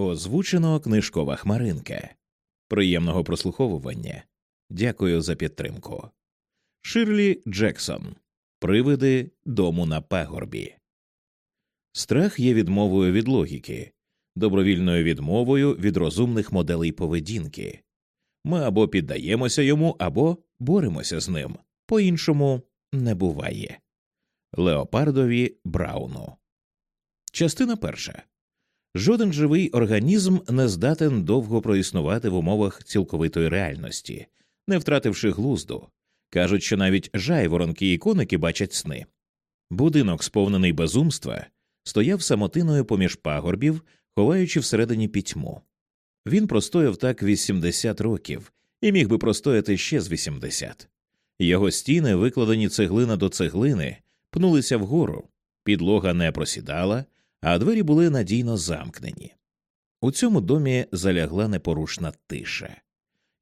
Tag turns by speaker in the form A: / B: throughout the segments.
A: Озвучено книжкова хмаринка. Приємного прослуховування. Дякую за підтримку. Ширлі Джексон. Привиди дому на пагорбі. Страх є відмовою від логіки, добровільною відмовою від розумних моделей поведінки. Ми або піддаємося йому, або боремося з ним. По іншому не буває. Леопардові Брауну. Частина перша. Жоден живий організм не здатен довго проіснувати в умовах цілковитої реальності, не втративши глузду. Кажуть, що навіть жайворонки і коники бачать сни. Будинок, сповнений безумства, стояв самотиною поміж пагорбів, ховаючи всередині пітьму. Він простояв так 80 років і міг би простояти ще з 80. Його стіни, викладені цеглина до цеглини, пнулися вгору, підлога не просідала, а двері були надійно замкнені. У цьому домі залягла непорушна тиша,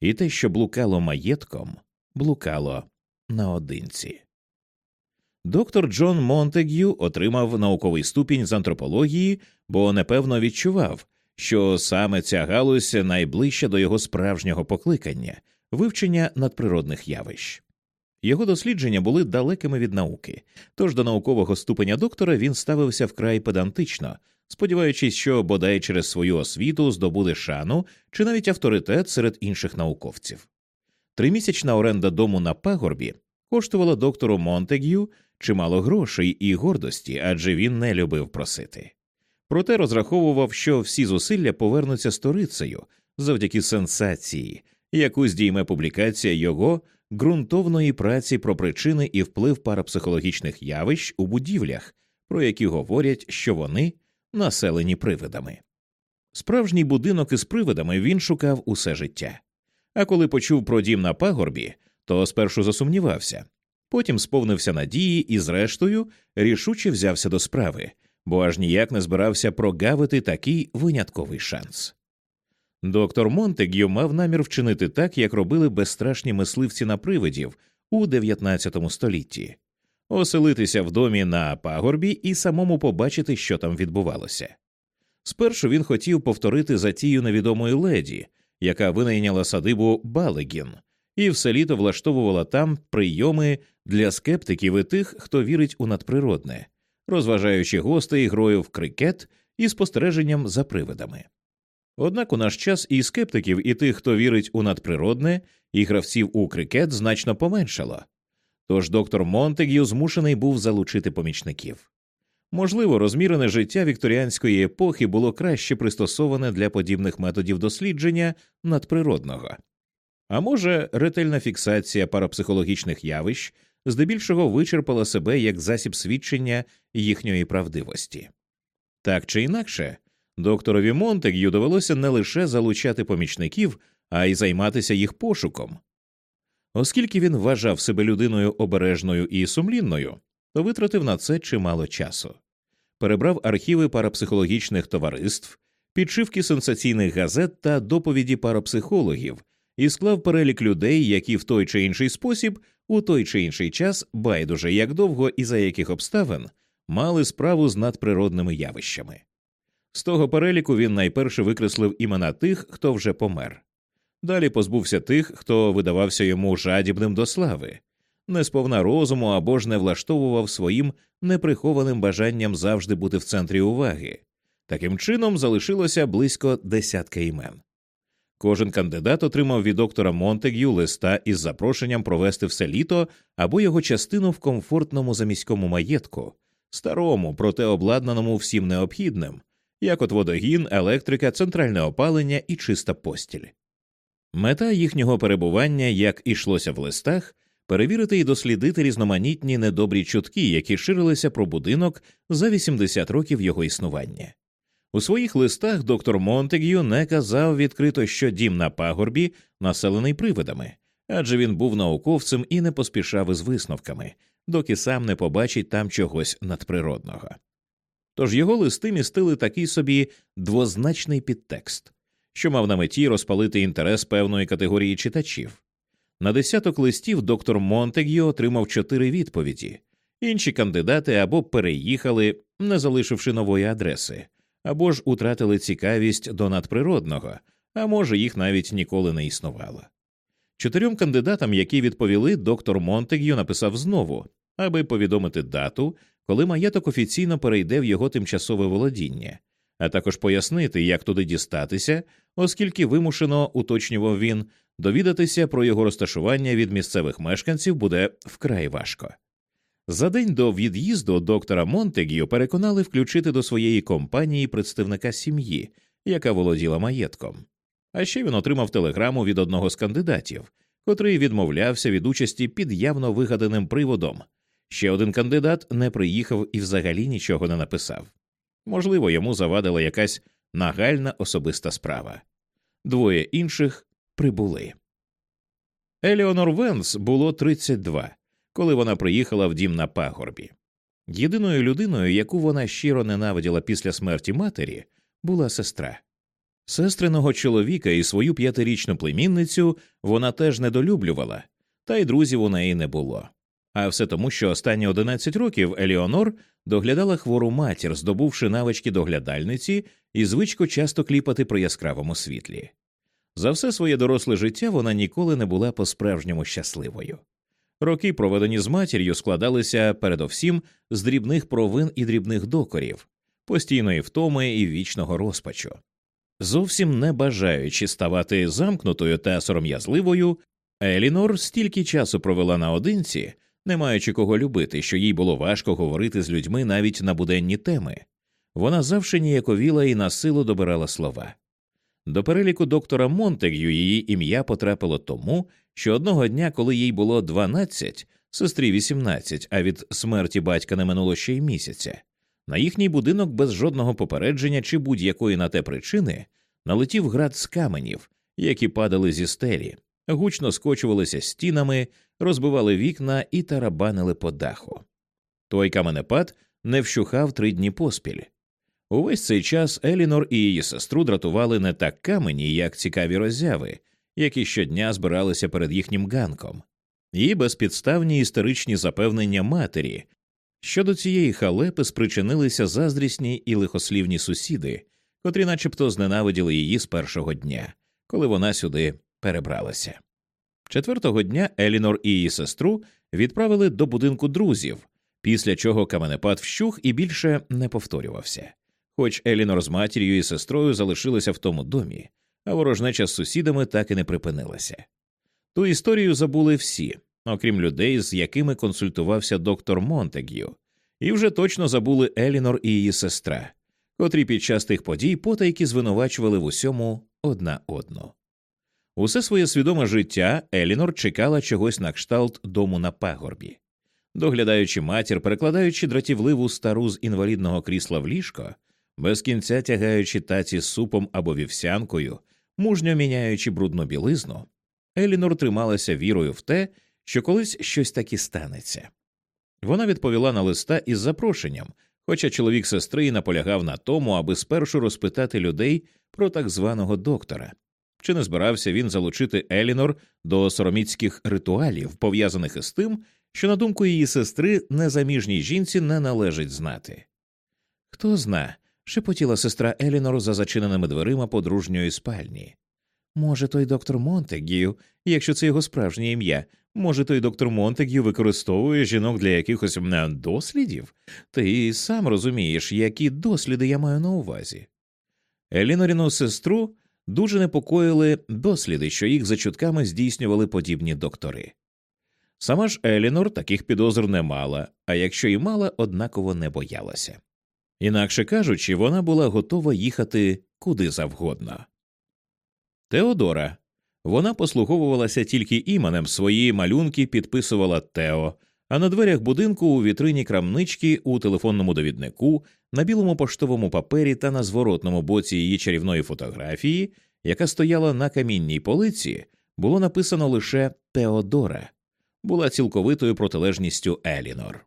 A: і те, що блукало маєтком, блукало наодинці. Доктор Джон Монтег'ю отримав науковий ступінь з антропології, бо непевно відчував, що саме ця галузь найближча до його справжнього покликання вивчення надприродних явищ. Його дослідження були далекими від науки, тож до наукового ступеня доктора він ставився вкрай педантично, сподіваючись, що бодай через свою освіту здобуде шану чи навіть авторитет серед інших науковців. Тримісячна оренда дому на пагорбі коштувала доктору Монтег'ю чимало грошей і гордості, адже він не любив просити. Проте розраховував, що всі зусилля повернуться сторицею завдяки сенсації, яку здійме публікація його ґрунтовної праці про причини і вплив парапсихологічних явищ у будівлях, про які говорять, що вони населені привидами. Справжній будинок із привидами він шукав усе життя. А коли почув про дім на пагорбі, то спершу засумнівався, потім сповнився надії і, зрештою, рішуче взявся до справи, бо аж ніяк не збирався прогавити такий винятковий шанс. Доктор Монтег'ю мав намір вчинити так, як робили безстрашні мисливці на привидів у XIX столітті оселитися в домі на пагорбі і самому побачити, що там відбувалося. Спершу він хотів повторити затію невідомої леді, яка винайняла садибу Балегін, і все літо влаштовувала там прийоми для скептиків і тих, хто вірить у надприродне, розважаючи гостей грою в крикет і спостереженням за привидами. Однак у наш час і скептиків, і тих, хто вірить у надприродне, і гравців у крикет значно поменшало. Тож доктор Монтег'ю змушений був залучити помічників. Можливо, розмірене життя вікторіанської епохи було краще пристосоване для подібних методів дослідження надприродного, а може, ретельна фіксація парапсихологічних явищ здебільшого вичерпала себе як засіб свідчення їхньої правдивості. Так чи інакше, докторові Монтег'ю довелося не лише залучати помічників, а й займатися їх пошуком. Оскільки він вважав себе людиною обережною і сумлінною, то витратив на це чимало часу. Перебрав архіви парапсихологічних товариств, підшивки сенсаційних газет та доповіді парапсихологів і склав перелік людей, які в той чи інший спосіб, у той чи інший час, байдуже як довго і за яких обставин мали справу з надприродними явищами. З того переліку він найперше викреслив імена тих, хто вже помер. Далі позбувся тих, хто видавався йому жадібним до слави, не сповна розуму або ж не влаштовував своїм неприхованим бажанням завжди бути в центрі уваги. Таким чином залишилося близько десятка імен. Кожен кандидат отримав від доктора Монтег'ю листа із запрошенням провести все літо або його частину в комфортному заміському маєтку, старому, проте обладнаному всім необхідним, як от водогін, електрика, центральне опалення і чиста постіль. Мета їхнього перебування, як ішлося в листах, перевірити і дослідити різноманітні недобрі чутки, які ширилися про будинок за 80 років його існування. У своїх листах доктор Монтег'ю не казав відкрито, що дім на пагорбі населений привидами, адже він був науковцем і не поспішав із висновками, доки сам не побачить там чогось надприродного. Тож його листи містили такий собі двозначний підтекст що мав на меті розпалити інтерес певної категорії читачів. На десяток листів доктор Монтег'ю отримав чотири відповіді, інші кандидати або переїхали, не залишивши нової адреси, або ж утратили цікавість до надприродного, а може, їх навіть ніколи не існувало. Чотирьом кандидатам, які відповіли, доктор Монтег'ю написав знову, аби повідомити дату, коли маєток офіційно перейде в його тимчасове володіння, а також пояснити, як туди дістатися, оскільки вимушено, уточнював він, довідатися про його розташування від місцевих мешканців буде вкрай важко. За день до від'їзду доктора Монтег'ю переконали включити до своєї компанії представника сім'ї, яка володіла маєтком. А ще він отримав телеграму від одного з кандидатів, котрий відмовлявся від участі під явно вигаданим приводом. Ще один кандидат не приїхав і взагалі нічого не написав. Можливо, йому завадила якась нагальна особиста справа. Двоє інших прибули. Еліонор Венс було 32, коли вона приїхала в дім на пагорбі. Єдиною людиною, яку вона щиро ненавиділа після смерті матері, була сестра. Сестриного чоловіка і свою п'ятирічну племінницю вона теж недолюблювала, та й друзів у неї не було. А все тому, що останні 11 років Еліонор доглядала хвору матір, здобувши навички доглядальниці і звичку часто кліпати при яскравому світлі. За все своє доросле життя вона ніколи не була по справжньому щасливою. Роки, проведені з матір'ю, складалися передовсім з дрібних провин і дрібних докорів, постійної втоми і вічного розпачу. Зовсім не бажаючи ставати замкнутою та сором'язливою, Елінор стільки часу провела наодинці, не маючи кого любити, що їй було важко говорити з людьми навіть на буденні теми. Вона завжди ніяковіла і на силу добирала слова. До переліку доктора Монтег'ю її ім'я потрапило тому, що одного дня, коли їй було 12, сестрі 18, а від смерті батька не минуло ще й місяця, на їхній будинок без жодного попередження чи будь-якої на те причини налетів град з каменів, які падали зі стелі, гучно скочувалися стінами, розбивали вікна і тарабанили по даху. Той каменепад не вщухав три дні поспіль. Увесь цей час Елінор і її сестру дратували не так камені, як цікаві роззяви, які щодня збиралися перед їхнім ганком, і безпідставні історичні запевнення матері. Щодо цієї халепи спричинилися заздрісні і лихослівні сусіди, котрі начебто зненавиділи її з першого дня, коли вона сюди перебралася. Четвертого дня Елінор і її сестру відправили до будинку друзів, після чого каменепад вщух і більше не повторювався. Хоч Елінор з матір'ю і сестрою залишилися в тому домі, а ворожнеча з сусідами так і не припинилася. Ту історію забули всі, окрім людей, з якими консультувався доктор Монтег'ю, і вже точно забули Елінор і її сестра, котрі під час тих подій потайки звинувачували в усьому одна одну. Усе своє свідоме життя Елінор чекала чогось на кшталт дому на пагорбі. Доглядаючи матір, перекладаючи дратівливу стару з інвалідного крісла в ліжко, без кінця тягаючи таці з супом або вівсянкою, мужньо міняючи брудну білизну, Елінор трималася вірою в те, що колись щось таки станеться. Вона відповіла на листа із запрошенням, хоча чоловік сестри й наполягав на тому, аби спершу розпитати людей про так званого доктора. Чи не збирався він залучити Елінор до сороміцьких ритуалів, пов'язаних із тим, що, на думку її сестри, незаміжній жінці не належить знати? Хто зна, шепотіла сестра Елінор за зачиненими дверима подружньої спальні. Може, той доктор Монтегію, якщо це його справжнє ім'я, може, той доктор Монтегію використовує жінок для якихось дослідів? Ти сам розумієш, які досліди я маю на увазі. Еліноріну сестру дуже непокоїли досліди, що їх за чутками здійснювали подібні доктори. Сама ж Елінор таких підозр не мала, а якщо і мала, однаково не боялася. Інакше кажучи, вона була готова їхати куди завгодно. Теодора вона послуговувалася тільки іменем свої малюнки підписувала Тео, а на дверях будинку у вітрині крамнички, у телефонному довіднику, на білому поштовому папері та на зворотному боці її чарівної фотографії, яка стояла на камінній полиці, було написано лише Теодора, була цілковитою протилежністю Елінор.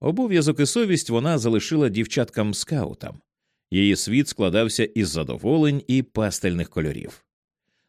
A: Обов'язок і совість вона залишила дівчаткам скаутам. Її світ складався із задоволень і пастельних кольорів.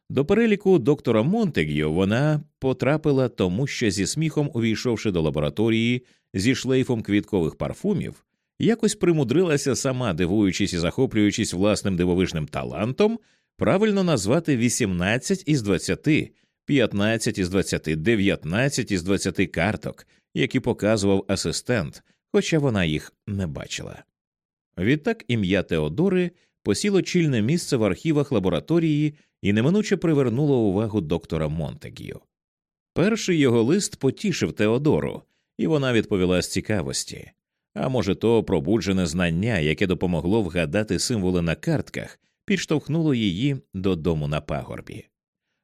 A: До переліку доктора Монтег'ю вона потрапила тому, що зі сміхом, увійшовши до лабораторії зі шлейфом квіткових парфумів, якось примудрилася сама, дивуючись і захоплюючись власним дивовижним талантом, правильно назвати 18 із 20, 15 із 20, 19 із 20 карток, які показував асистент, хоча вона їх не бачила. Відтак ім'я Теодори посіло чільне місце в архівах лабораторії і неминуче привернуло увагу доктора Монтегю. Перший його лист потішив Теодору, і вона відповіла з цікавості. А може, то пробуджене знання, яке допомогло вгадати символи на картках, підштовхнуло її додому на пагорбі,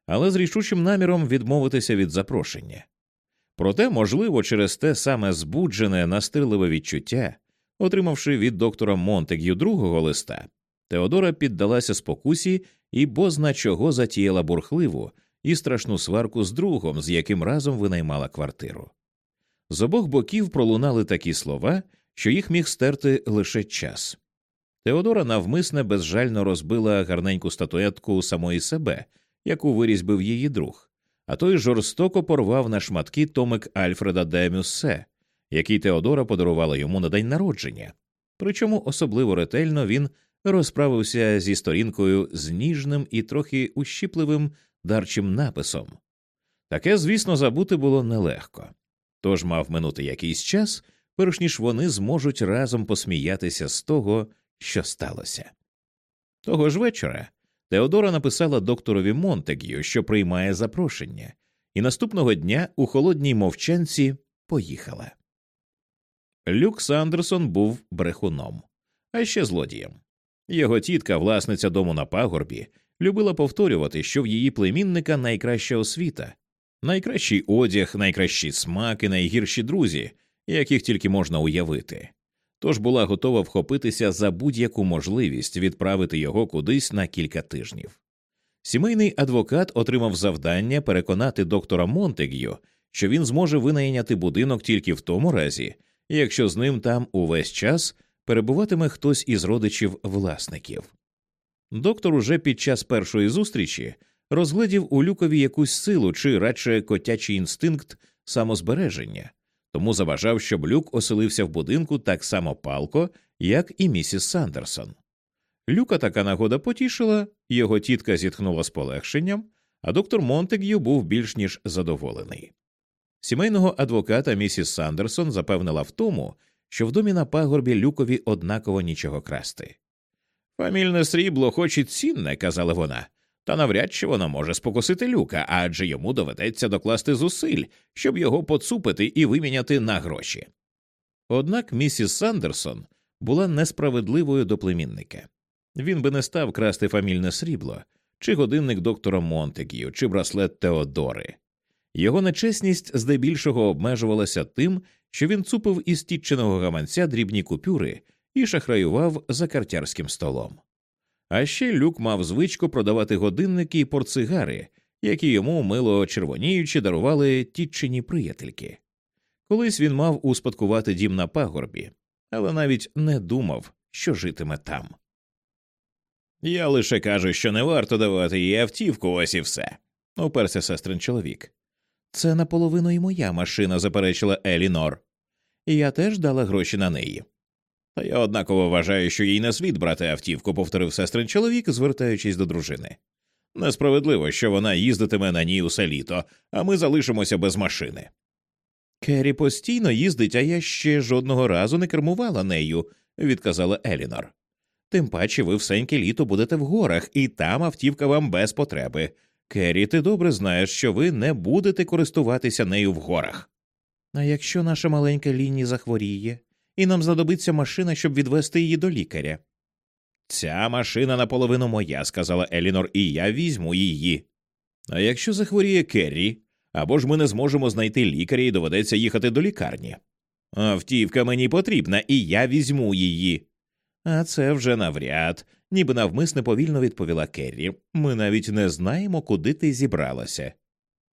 A: але з рішучим наміром відмовитися від запрошення. Проте, можливо, через те саме збуджене, настирливе відчуття, отримавши від доктора Монтег'ю другого листа, Теодора піддалася спокусі і бозна чого затіяла бурхливу і страшну сварку з другом, з яким разом винаймала квартиру. З обох боків пролунали такі слова, що їх міг стерти лише час. Теодора навмисне безжально розбила гарненьку статуетку самої себе, яку вирізьбив її друг, а той жорстоко порвав на шматки томик Альфреда де Мюссе, який Теодора подарувала йому на день народження. Причому особливо ретельно він розправився зі сторінкою з ніжним і трохи ущіпливим дарчим написом. Таке, звісно, забути було нелегко. Тож мав минути якийсь час, перш ніж вони зможуть разом посміятися з того, що сталося. Того ж вечора Теодора написала докторові Монтег'ю, що приймає запрошення, і наступного дня у холодній мовчанці поїхала. Люк Сандерсон був брехуном, а ще злодієм. Його тітка, власниця дому на пагорбі, любила повторювати, що в її племінника найкраща освіта, найкращий одяг, найкращі смаки, найгірші друзі, яких тільки можна уявити. Тож була готова вхопитися за будь-яку можливість відправити його кудись на кілька тижнів. Сімейний адвокат отримав завдання переконати доктора Монтег'ю, що він зможе винайняти будинок тільки в тому разі, якщо з ним там увесь час перебуватиме хтось із родичів власників. Доктор уже під час першої зустрічі розглядів у люкові якусь силу чи радше котячий інстинкт самозбереження, тому заважав, щоб люк оселився в будинку так само палко, як і місіс Сандерсон. Люка така нагода потішила, його тітка зітхнула з полегшенням, а доктор Монтег'ю був більш ніж задоволений. Сімейного адвоката місіс Сандерсон запевнила в тому, що в домі на пагорбі люкові однаково нічого красти. Фамільне срібло, хоч і цінне, казала вона, та навряд чи воно може спокусити люка, адже йому доведеться докласти зусиль, щоб його поцупити і виміняти на гроші. Однак місіс Сандерсон була несправедливою до племінника. Він би не став красти фамільне срібло, чи годинник доктора Монтегію, чи браслет Теодори. Його нечесність здебільшого обмежувалася тим, що він цупив із тітчиного гаманця дрібні купюри і шахраював за картярським столом. А ще люк мав звичку продавати годинники і портсигари, які йому мило червоніючи дарували тітчині приятельки. Колись він мав успадкувати дім на пагорбі, але навіть не думав, що житиме там. Я лише кажу, що не варто давати їй автівку, ось і все, уперся сестрин чоловік. Це наполовину і моя машина, заперечила Елінор. І я теж дала гроші на неї. Та я однаково вважаю, що їй не слід брати автівку, повторив сестрин чоловік, звертаючись до дружини. Несправедливо, що вона їздитиме на ній усе літо, а ми залишимося без машини. Керрі постійно їздить, а я ще жодного разу не кермувала нею, відказала Елінор. Тим паче ви всеньке літо будете в горах, і там автівка вам без потреби. Керрі, ти добре знаєш, що ви не будете користуватися нею в горах. А якщо наша маленька Ліні захворіє, і нам знадобиться машина, щоб відвести її до лікаря. Ця машина наполовину моя, сказала Елінор, і я візьму її. А якщо захворіє Керрі, або ж ми не зможемо знайти лікаря і доведеться їхати до лікарні. Автівка мені потрібна, і я візьму її. А це вже навряд, ніби навмисне повільно відповіла Керрі. Ми навіть не знаємо, куди ти зібралася.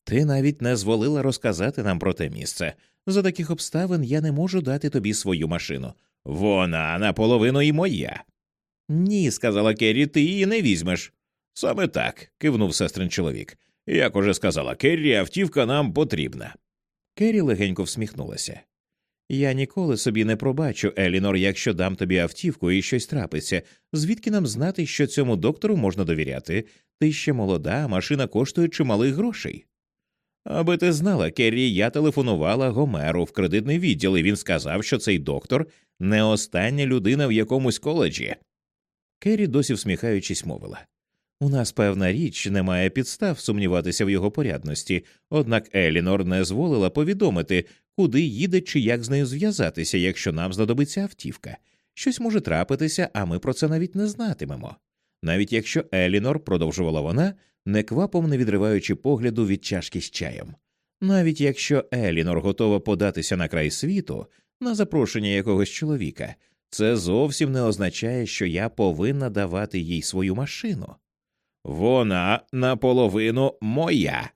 A: Ти навіть не зволила розказати нам про те місце. За таких обставин я не можу дати тобі свою машину. Вона наполовину і моя. Ні, сказала Керрі, ти її не візьмеш. Саме так, кивнув сестрин чоловік. Як уже сказала Керрі, автівка нам потрібна. Керрі легенько всміхнулася. Я ніколи собі не пробачу, Елінор, якщо дам тобі автівку і щось трапиться. Звідки нам знати, що цьому доктору можна довіряти? Ти ще молода, машина коштує чималих грошей. Аби ти знала, Керрі, я телефонувала Гомеру в кредитний відділ, і він сказав, що цей доктор не остання людина в якомусь коледжі. Керрі, досі всміхаючись, мовила у нас певна річ немає підстав сумніватися в його порядності, однак Елінор не зволила повідомити, куди їде чи як з нею зв'язатися, якщо нам знадобиться автівка. Щось може трапитися, а ми про це навіть не знатимемо. Навіть якщо Елінор, продовжувала вона, неквапом не відриваючи погляду від чашки з чаєм. Навіть якщо Елінор готова податися на край світу на запрошення якогось чоловіка, це зовсім не означає, що я повинна давати їй свою машину. Вона наполовину моя.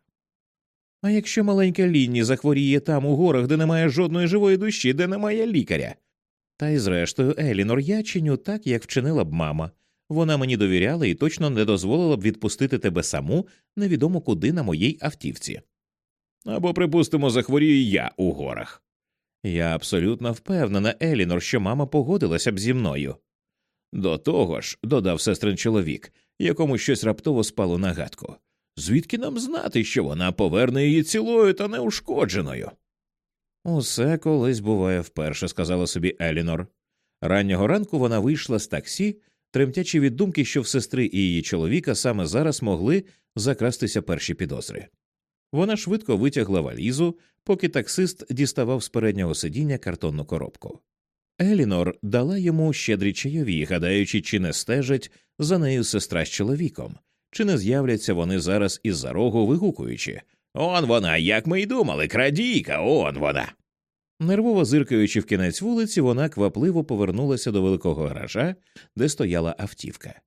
A: А якщо маленька Лінні захворіє там у горах, де немає жодної живої душі, де немає лікаря. Та й зрештою, Елінор, я чиню так, як вчинила б мама. Вона мені довіряла і точно не дозволила б відпустити тебе саму невідомо куди на моїй автівці. Або, припустимо, захворію я у горах. Я абсолютно впевнена, Елінор, що мама погодилася б зі мною. До того ж, додав сестрин чоловік, якому щось раптово спало на гадку. Звідки нам знати, що вона поверне її цілою та неушкодженою? Усе колись буває вперше, сказала собі Елінор. Раннього ранку вона вийшла з таксі, тремтячи від думки, що в сестри і її чоловіка саме зараз могли закрастися перші підозри. Вона швидко витягла валізу, поки таксист діставав з переднього сидіння картонну коробку. Елінор дала йому щедрі чайові, гадаючи, чи не стежать за нею сестра з чоловіком, чи не з'являться вони зараз із за рогу вигукуючи Он вона, як ми й думали, крадійка, он вона. Нервово зиркаючи в кінець вулиці, вона квапливо повернулася до великого гаража, де стояла автівка.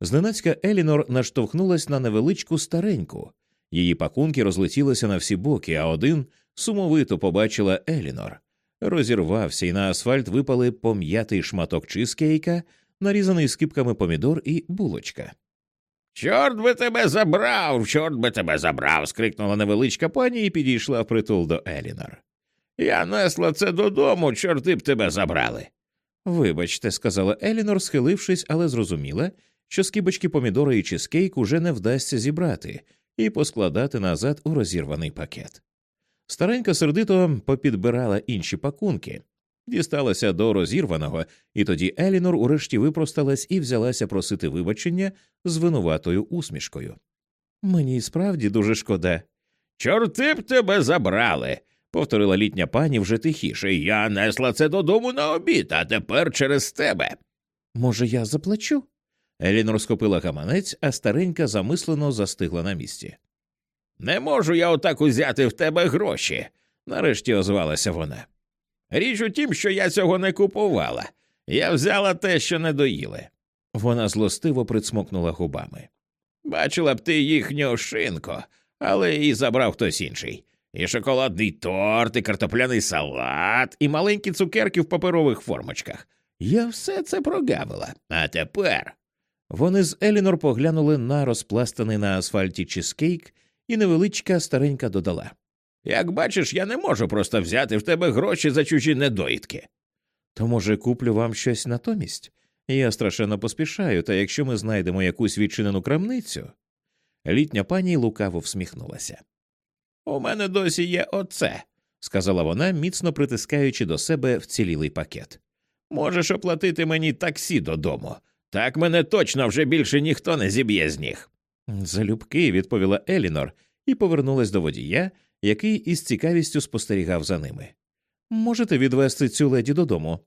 A: Зненацька Елінор наштовхнулась на невеличку стареньку. Її пакунки розлетілися на всі боки, а один сумовито побачила Елінор. Розірвався, і на асфальт випали пом'ятий шматок чизкейка, нарізаний скипками помідор і булочка. Чорт би тебе забрав, чорт би тебе забрав. скрикнула невеличка пані і підійшла впритул до Елінор. Я несла це додому, чорти б тебе забрали. Вибачте, сказала Елінор, схилившись, але зрозуміла, що скибочки помідора і чизкейк уже не вдасться зібрати і поскладати назад у розірваний пакет. Старенька сердито попідбирала інші пакунки, дісталася до розірваного, і тоді Елінор урешті випросталась і взялася просити вибачення з винуватою усмішкою. Мені справді дуже шкода. Чорти б тебе забрали, повторила літня пані вже тихіше. Я несла це додому на обід, а тепер через тебе. Може, я заплачу? Елінор схопила гаманець, а старенька замислено застигла на місці. Не можу я отак узяти в тебе гроші, нарешті озвалася вона. Річ у тім, що я цього не купувала. Я взяла те, що не доїли. Вона злостиво прицмокнула губами. Бачила б ти їхню шинку, але її забрав хтось інший. І шоколадний торт, і картопляний салат, і маленькі цукерки в паперових формочках. Я все це прогавила. А тепер. Вони з Елінор поглянули на розпластаний на асфальті чизкейк, і невеличка старенька додала Як бачиш, я не можу просто взяти в тебе гроші за чужі недоїдки. То, може, куплю вам щось натомість? Я страшенно поспішаю, та якщо ми знайдемо якусь відчинену крамницю. Літня пані лукаво всміхнулася. У мене досі є оце, сказала вона, міцно притискаючи до себе вцілілий пакет. Можеш оплатити мені таксі додому. Так мене точно вже більше ніхто не зіб'є з ніг. Залюбки, відповіла Елінор і повернулась до водія, який із цікавістю спостерігав за ними. Можете відвести цю леді додому?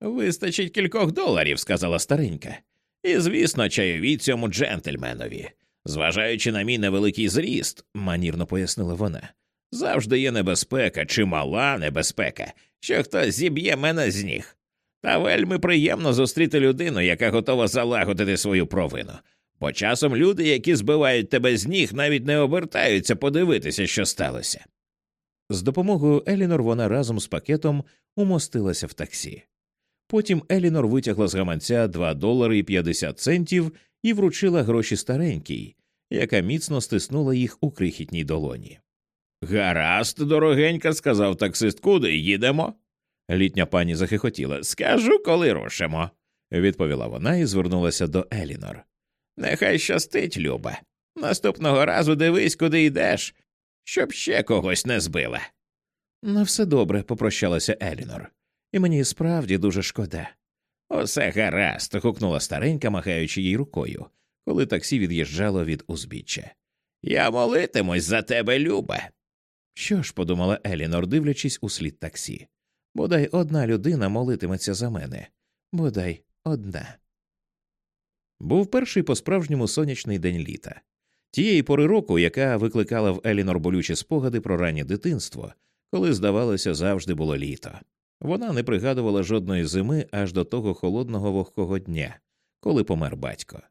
A: Вистачить кількох доларів, сказала старенька. І, звісно, чайові цьому джентльменові. Зважаючи на мій невеликий зріст, манірно пояснила вона, завжди є небезпека, чимала небезпека, що хтось зіб'є мене з ніг. Та вельми приємно зустріти людину, яка готова залагодити свою провину. Бо часом люди, які збивають тебе з ніг, навіть не обертаються подивитися, що сталося. З допомогою Елінор вона разом з пакетом умостилася в таксі. Потім Елінор витягла з гаманця 2 долари і 50 центів і вручила гроші старенькій, яка міцно стиснула їх у крихітній долоні. Гаразд, дорогенька, сказав таксист, куди їдемо? Літня пані захихотіла. Скажу, коли рушимо, відповіла вона і звернулася до Елінор. Нехай щастить, Люба. Наступного разу дивись, куди йдеш, щоб ще когось не збила. На все добре, попрощалася Елінор, і мені справді дуже шкода. Усе гаразд. гукнула старенька, махаючи їй рукою, коли таксі від'їжджало від узбіччя. Я молитимусь за тебе, Люба. Що ж, подумала Елінор, дивлячись у слід таксі. Бодай одна людина молитиметься за мене, бодай одна. Був перший по справжньому сонячний день літа, тієї пори року, яка викликала в Елінор болючі спогади про раннє дитинство, коли, здавалося, завжди було літо. Вона не пригадувала жодної зими аж до того холодного вогкого дня, коли помер батько.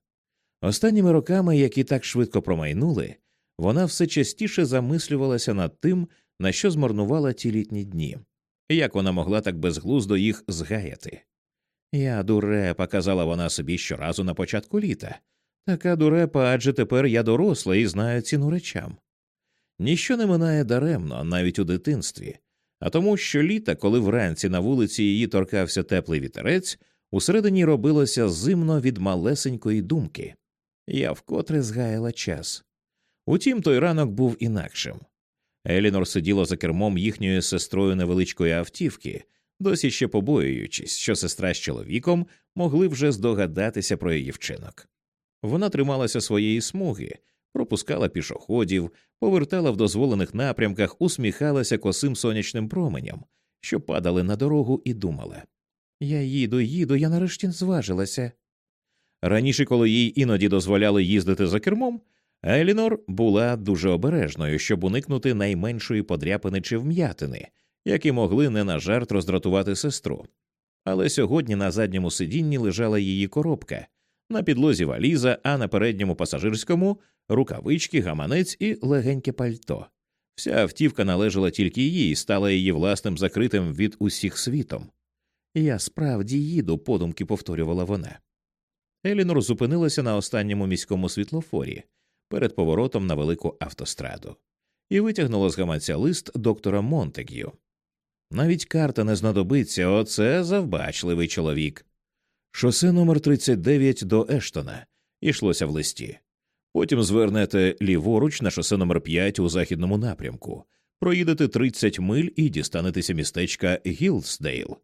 A: Останніми роками, які так швидко промайнули, вона все частіше замислювалася над тим, на що змарнувала ті літні дні, як вона могла так безглуздо їх згаяти. Я дурепа, казала вона собі щоразу на початку літа. Така дурепа, адже тепер я доросла і знаю ціну речам. Ніщо не минає даремно, навіть у дитинстві, а тому, що літа, коли вранці на вулиці її торкався теплий вітерець, усередині робилося зимно від малесенької думки. Я вкотре згаяла час. Утім, той ранок був інакшим. Елінор сиділа за кермом їхньою сестрою невеличкої автівки, досі ще побоюючись, що сестра з чоловіком могли вже здогадатися про її вчинок. Вона трималася своєї смуги, пропускала пішоходів, повертала в дозволених напрямках, усміхалася косим сонячним променям, що падали на дорогу, і думала Я їду, їду, я нарешті зважилася. Раніше, коли їй іноді дозволяли їздити за кермом, Елінор була дуже обережною, щоб уникнути найменшої подряпини чи вм'ятини, які могли не на жарт роздратувати сестру. Але сьогодні на задньому сидінні лежала її коробка, на підлозі валіза, а на передньому пасажирському рукавички, гаманець і легеньке пальто. Вся автівка належала тільки їй стала її власним закритим від усіх світом. Я справді їду, подумки повторювала вона. Елінор зупинилася на останньому міському світлофорі перед поворотом на велику автостраду і витягнула з гаманця лист доктора Монтег'ю. Навіть карта не знадобиться, оце завбачливий чоловік. Шосе номер 39 до Ештона йшлося в листі. Потім звернете ліворуч на шосе номер 5 у західному напрямку, проїдете 30 миль і дістанетеся містечка Гілсдейл.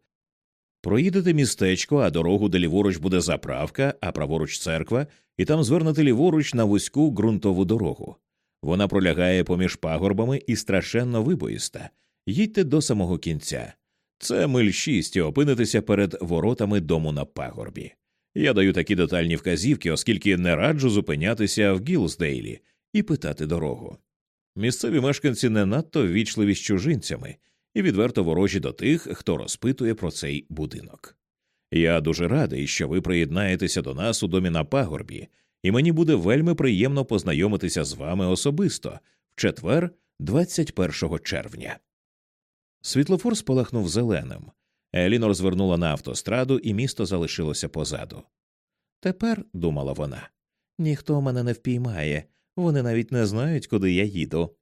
A: Проїдете містечко, а дорогу, де ліворуч буде заправка, а праворуч церква, і там звернете ліворуч на вузьку ґрунтову дорогу. Вона пролягає поміж пагорбами і страшенно вибоїста. Їдьте до самого кінця. Це миль шість і опинитеся перед воротами дому на пагорбі. Я даю такі детальні вказівки, оскільки не раджу зупинятися в Гілсдейлі і питати дорогу. Місцеві мешканці не надто ввічливі з чужинцями і відверто ворожі до тих, хто розпитує про цей будинок. Я дуже радий, що ви приєднаєтеся до нас у домі на пагорбі, і мені буде вельми приємно познайомитися з вами особисто в четвер, 21 червня. Світлофор спалахнув зеленим. Елінор звернула на автостраду, і місто залишилося позаду. Тепер, думала вона, ніхто мене не впіймає, вони навіть не знають, куди я їду.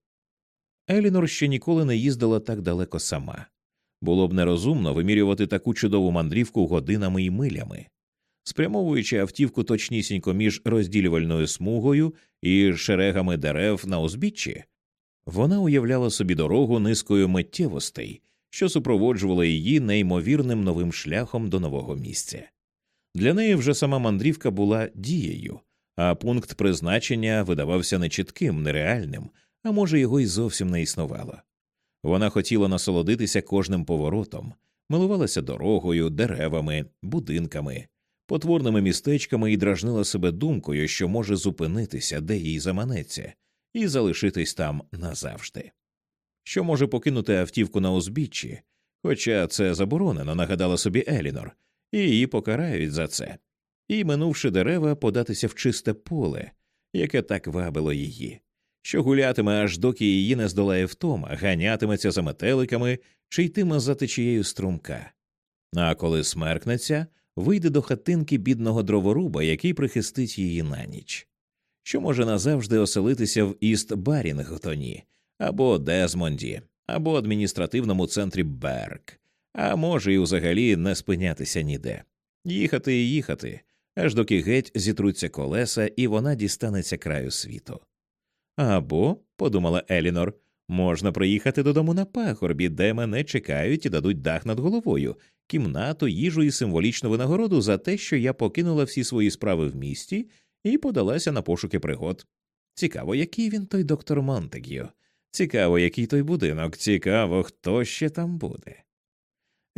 A: Елінор ще ніколи не їздила так далеко сама. Було б нерозумно вимірювати таку чудову мандрівку годинами і милями. Спрямовуючи автівку точнісінько між розділювальною смугою і шерегами дерев на узбіччі, вона уявляла собі дорогу низкою миттєвостей, що супроводжувала її неймовірним новим шляхом до нового місця. Для неї вже сама мандрівка була дією, а пункт призначення видавався нечітким, нереальним, а може, його й зовсім не існувало. Вона хотіла насолодитися кожним поворотом, милувалася дорогою, деревами, будинками, потворними містечками і дражнила себе думкою, що може зупинитися, де їй заманеться, і залишитись там назавжди. Що може покинути автівку на узбіччі, хоча це заборонено, нагадала собі Елінор, і її покарають за це, і, минувши дерева, податися в чисте поле, яке так вабило її. Що гулятиме аж доки її не здолає втома, ганятиметься за метеликами чи йтиме за течією струмка. А коли смеркнеться, вийде до хатинки бідного дроворуба, який прихистить її на ніч, що може назавжди оселитися в Іст Барінгтоні або Дезмонді, або адміністративному центрі Берк, а може, і взагалі не спинятися ніде, їхати і їхати, аж доки геть зітруться колеса, і вона дістанеться краю світу. Або, подумала Елінор, можна приїхати додому на пагорбі, де мене чекають і дадуть дах над головою, кімнату, їжу і символічну винагороду за те, що я покинула всі свої справи в місті і подалася на пошуки пригод. Цікаво, який він той доктор Монтег'ю. Цікаво, який той будинок, цікаво, хто ще там буде.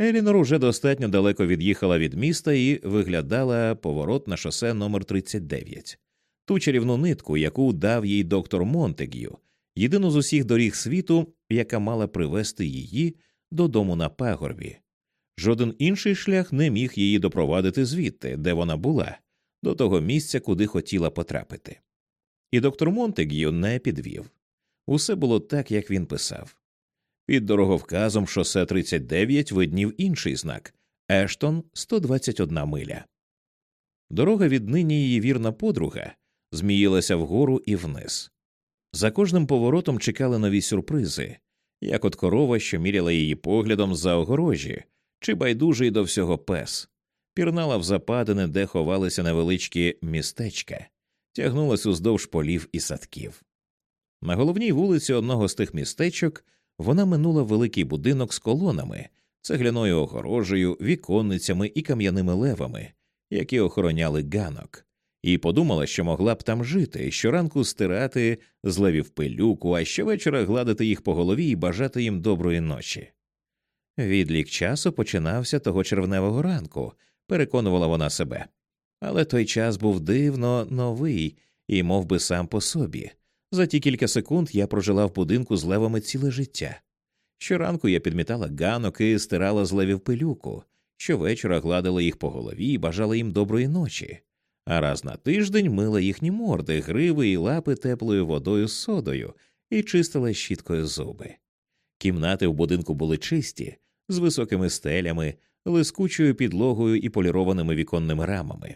A: Елінор уже достатньо далеко від'їхала від міста і виглядала поворот на шосе номер 39 ту чарівну нитку, яку дав їй доктор Монтег'ю, єдину з усіх доріг світу, яка мала привести її додому на пагорбі. Жоден інший шлях не міг її допровадити звідти, де вона була, до того місця, куди хотіла потрапити. І доктор Монтег'ю не підвів. Усе було так, як він писав. Під дороговказом шосе 39 виднів інший знак Ештон 121 миля. Дорога віднині її вірна подруга зміїлася вгору і вниз. За кожним поворотом чекали нові сюрпризи, як от корова, що міряла її поглядом за огорожі, чи байдужий до всього пес, пірнала в западини, де ховалися невеличкі містечка, тягнулась уздовж полів і садків. На головній вулиці одного з тих містечок вона минула великий будинок з колонами, цегляною огорожею, віконницями і кам'яними левами, які охороняли ганок, і подумала, що могла б там жити, щоранку стирати з левів пилюку, а щовечора гладити їх по голові і бажати їм доброї ночі. Відлік часу починався того червневого ранку, переконувала вона себе. Але той час був дивно новий і мов би, сам по собі. За ті кілька секунд я прожила в будинку з левами ціле життя. Щоранку я підмітала ганок і стирала з левів пилюку, щовечора гладила їх по голові і бажала їм доброї ночі, а раз на тиждень мила їхні морди, гриви і лапи теплою водою з содою і чистила щіткою зуби. Кімнати в будинку були чисті, з високими стелями, лискучою підлогою і полірованими віконними рамами.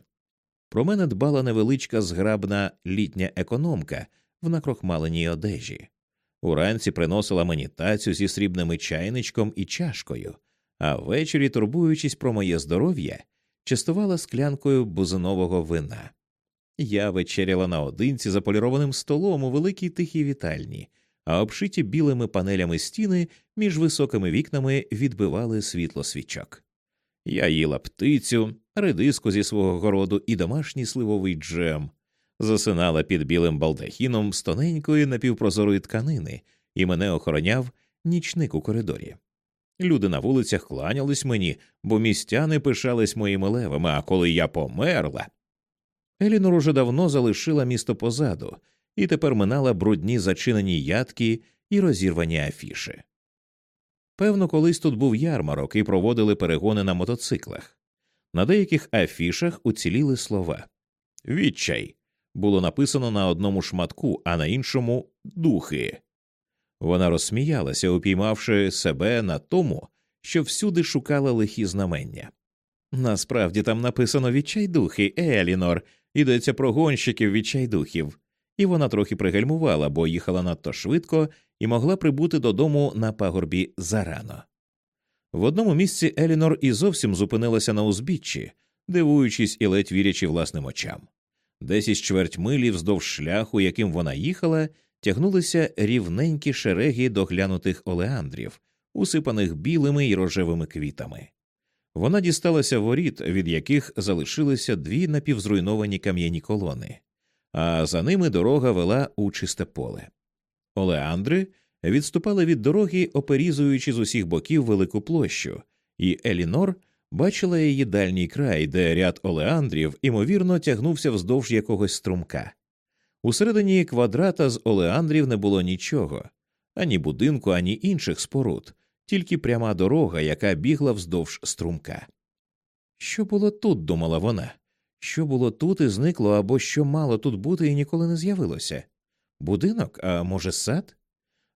A: Про мене дбала невеличка зграбна літня економка в накрохмаленій одежі. Уранці приносила мені тацю зі срібними чайничком і чашкою, а ввечері, турбуючись про моє здоров'я, частувала склянкою бузинового вина. Я вечеряла наодинці за полірованим столом у великій тихій вітальні, а обшиті білими панелями стіни між високими вікнами відбивали світло свічок. Я їла птицю, редиску зі свого городу і домашній сливовий джем, засинала під білим балдахіном з тоненької напівпрозорої тканини, і мене охороняв нічник у коридорі. Люди на вулицях кланялись мені, бо містяни пишались моїми левами, а коли я померла. Елінор уже давно залишила місто позаду і тепер минала брудні зачинені ядки і розірвані афіши. Певно, колись тут був ярмарок і проводили перегони на мотоциклах. На деяких афішах уціліли слова Відчай було написано на одному шматку, а на іншому духи. Вона розсміялася, упіймавши себе на тому, що всюди шукала лихі знамення. Насправді там написано відчайдухи, Елінор, йдеться про гонщиків відчайдухів, і вона трохи пригальмувала, бо їхала надто швидко і могла прибути додому на пагорбі зарано. В одному місці Елінор і зовсім зупинилася на узбіччі, дивуючись і ледь вірячи власним очам. Десь із чверть милі вздовж шляху, яким вона їхала, тягнулися рівненькі шереги доглянутих олеандрів, усипаних білими й рожевими квітами. Вона дісталася воріт, від яких залишилися дві напівзруйновані кам'яні колони, а за ними дорога вела у чисте поле. Олеандри відступали від дороги, оперізуючи з усіх боків велику площу, і Елінор бачила її дальній край, де ряд олеандрів, імовірно, тягнувся вздовж якогось струмка. Усередині квадрата з олеандрів не було нічого ані будинку, ані інших споруд, тільки пряма дорога, яка бігла вздовж струмка. Що було тут, думала вона, що було тут і зникло, або що мало тут бути і ніколи не з'явилося? Будинок, а може, сад?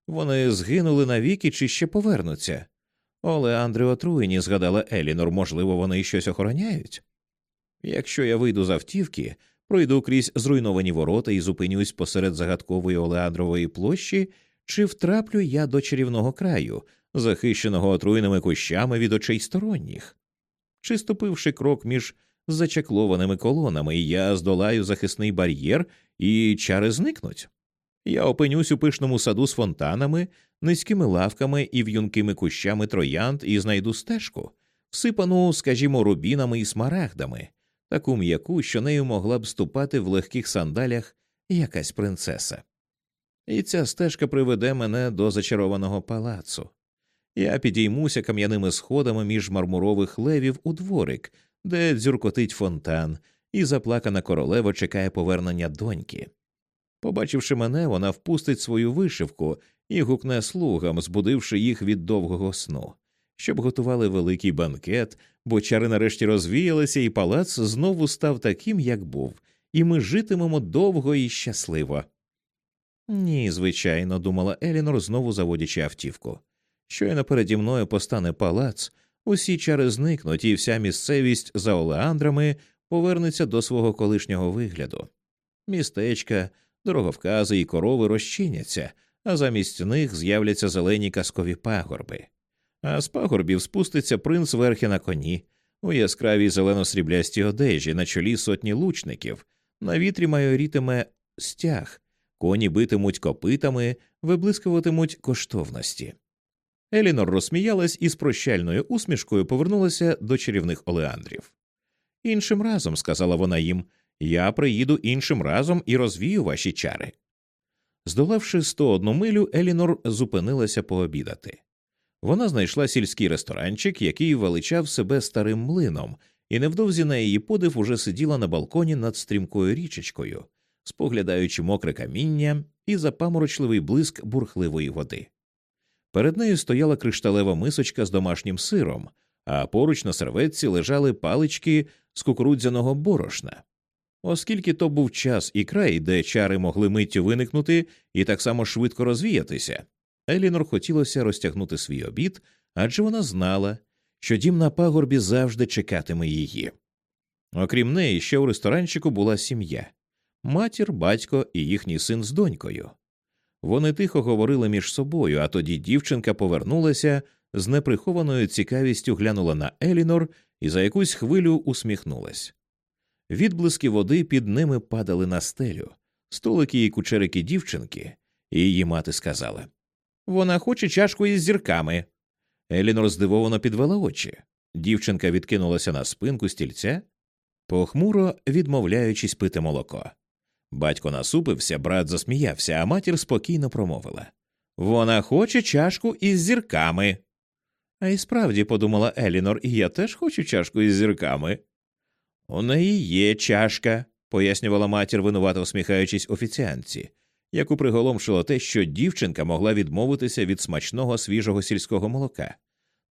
A: Вони згинули навіки чи ще повернуться. Оле Андре отруєні, згадала Елінор, можливо, вони щось охороняють. Якщо я вийду з автівки, пройду крізь зруйновані ворота і зупинюсь посеред загадкової Олеандрової площі, чи втраплю я до чарівного краю, захищеного отруйними кущами від очей сторонніх. Чи ступивши крок між зачаклованими колонами, я здолаю захисний бар'єр і чари зникнуть. Я опинюсь у пишному саду з фонтанами, низькими лавками і в'юнкими кущами троянд і знайду стежку, всипану, скажімо, рубінами і смарагдами, таку м'яку, що нею могла б ступати в легких сандалях якась принцеса. І ця стежка приведе мене до зачарованого палацу. Я підіймуся кам'яними сходами між мармурових левів у дворик, де дзюркотить фонтан, і заплакана королева чекає повернення доньки. Побачивши мене, вона впустить свою вишивку і гукне слугам, збудивши їх від довгого сну, щоб готували великий банкет, бо чари нарешті розвіялися, і палац знову став таким, як був, і ми житимемо довго і щасливо. Ні, звичайно, думала Елінор, знову заводячи автівку. Щойно переді мною постане палац, усі чари зникнуть, і вся місцевість за олеандрами повернеться до свого колишнього вигляду. Містечка, дороговкази і корови розчиняться, а замість них з'являться зелені казкові пагорби. А з пагорбів спуститься принц верхи на коні, у яскравій зелено-сріблястій одежі, на чолі сотні лучників, на вітрі майорітиме стяг, коні битимуть копитами, виблискуватимуть коштовності. Елінор розсміялась і з прощальною усмішкою повернулася до чарівних олеандрів. Іншим разом, сказала вона їм, я приїду іншим разом і розвію ваші чари. Здолавши 101 милю, Елінор зупинилася пообідати. Вона знайшла сільський ресторанчик, який величав себе старим млином, і невдовзі на її подив уже сиділа на балконі над стрімкою річечкою, споглядаючи мокре каміння і запаморочливий блиск бурхливої води. Перед нею стояла кришталева мисочка з домашнім сиром, а поруч на серветці лежали палички з кукурудзяного борошна. Оскільки то був час і край, де чари могли миттю виникнути і так само швидко розвіятися, Елінор хотілося розтягнути свій обід, адже вона знала, що дім на пагорбі завжди чекатиме її. Окрім неї, ще у ресторанчику була сім'я матір, батько і їхній син з донькою. Вони тихо говорили між собою, а тоді дівчинка повернулася з неприхованою цікавістю глянула на Елінор і за якусь хвилю усміхнулась. Відблиски води під ними падали на стелю, столики і кучерики дівчинки, і її мати сказала Вона хоче чашку із зірками. Елінор здивовано підвела очі. Дівчинка відкинулася на спинку стільця, похмуро відмовляючись пити молоко. Батько насупився, брат засміявся, а матір спокійно промовила Вона хоче чашку із зірками. А й справді, подумала Елінор, і я теж хочу чашку із зірками. У неї є чашка, пояснювала матір, винувато усміхаючись офіціанці, яку приголомшило те, що дівчинка могла відмовитися від смачного свіжого сільського молока.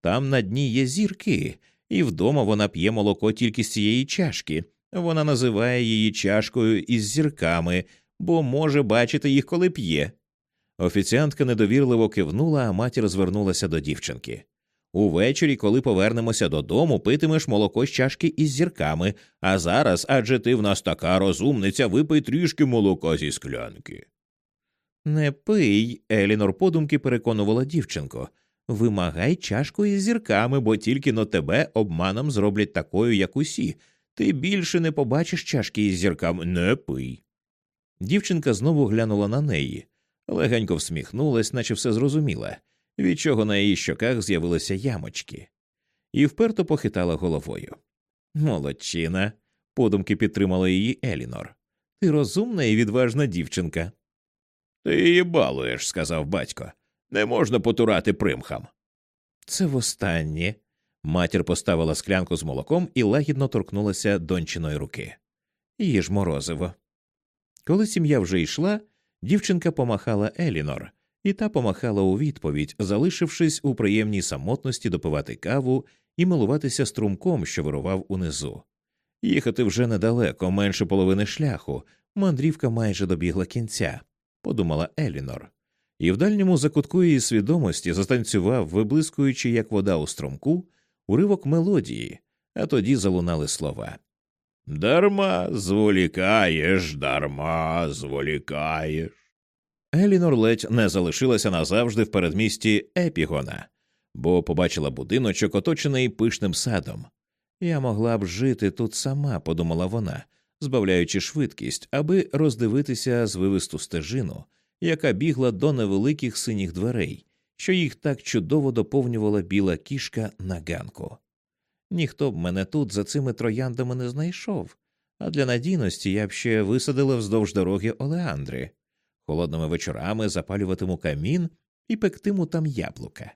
A: Там на дні є зірки, і вдома вона п'є молоко тільки з цієї чашки. Вона називає її чашкою із зірками, бо може бачити їх, коли п'є. Офіціантка недовірливо кивнула, а матір звернулася до дівчинки. Увечері, коли повернемося додому, питимеш молоко з чашки із зірками, а зараз, адже ти в нас така розумниця, випий трішки молока зі склянки. Не пий, Елінор подумки переконувала дівчинку. Вимагай чашку із зірками, бо тільки но тебе обманом зроблять такою, як усі. Ти більше не побачиш чашки із зірками, не пий. Дівчинка знову глянула на неї, легенько всміхнулась, наче все зрозуміла від чого на її щоках з'явилися ямочки, і вперто похитала головою. Молодчина. подумки підтримала її Елінор. Ти розумна і відважна дівчинка. Ти її балуєш, сказав батько. Не можна потурати примхам. Це востаннє. Матір поставила склянку з молоком і лагідно торкнулася дончиної руки. Їж морозиво. Коли сім'я вже йшла, дівчинка помахала Елінор, і та помахала у відповідь, залишившись у приємній самотності допивати каву і милуватися струмком, що вирував унизу. Їхати вже недалеко, менше половини шляху, мандрівка майже добігла кінця, подумала Елінор, і в дальньому закутку її свідомості застанцював, виблискуючи, як вода у струмку, уривок мелодії, а тоді залунали слова. Дарма зволікаєш, дарма зволікаєш. Елінор ледь не залишилася назавжди в передмісті Епігона, бо побачила будиночок, оточений пишним садом. Я могла б жити тут сама, подумала вона, збавляючи швидкість, аби роздивитися звивисту стежину, яка бігла до невеликих синіх дверей, що їх так чудово доповнювала біла кішка на ганку. Ніхто б мене тут за цими трояндами не знайшов, а для надійності я б ще висадила вздовж дороги Олеандри. Холодними вечорами запалюватиму камін і пектиму там яблука.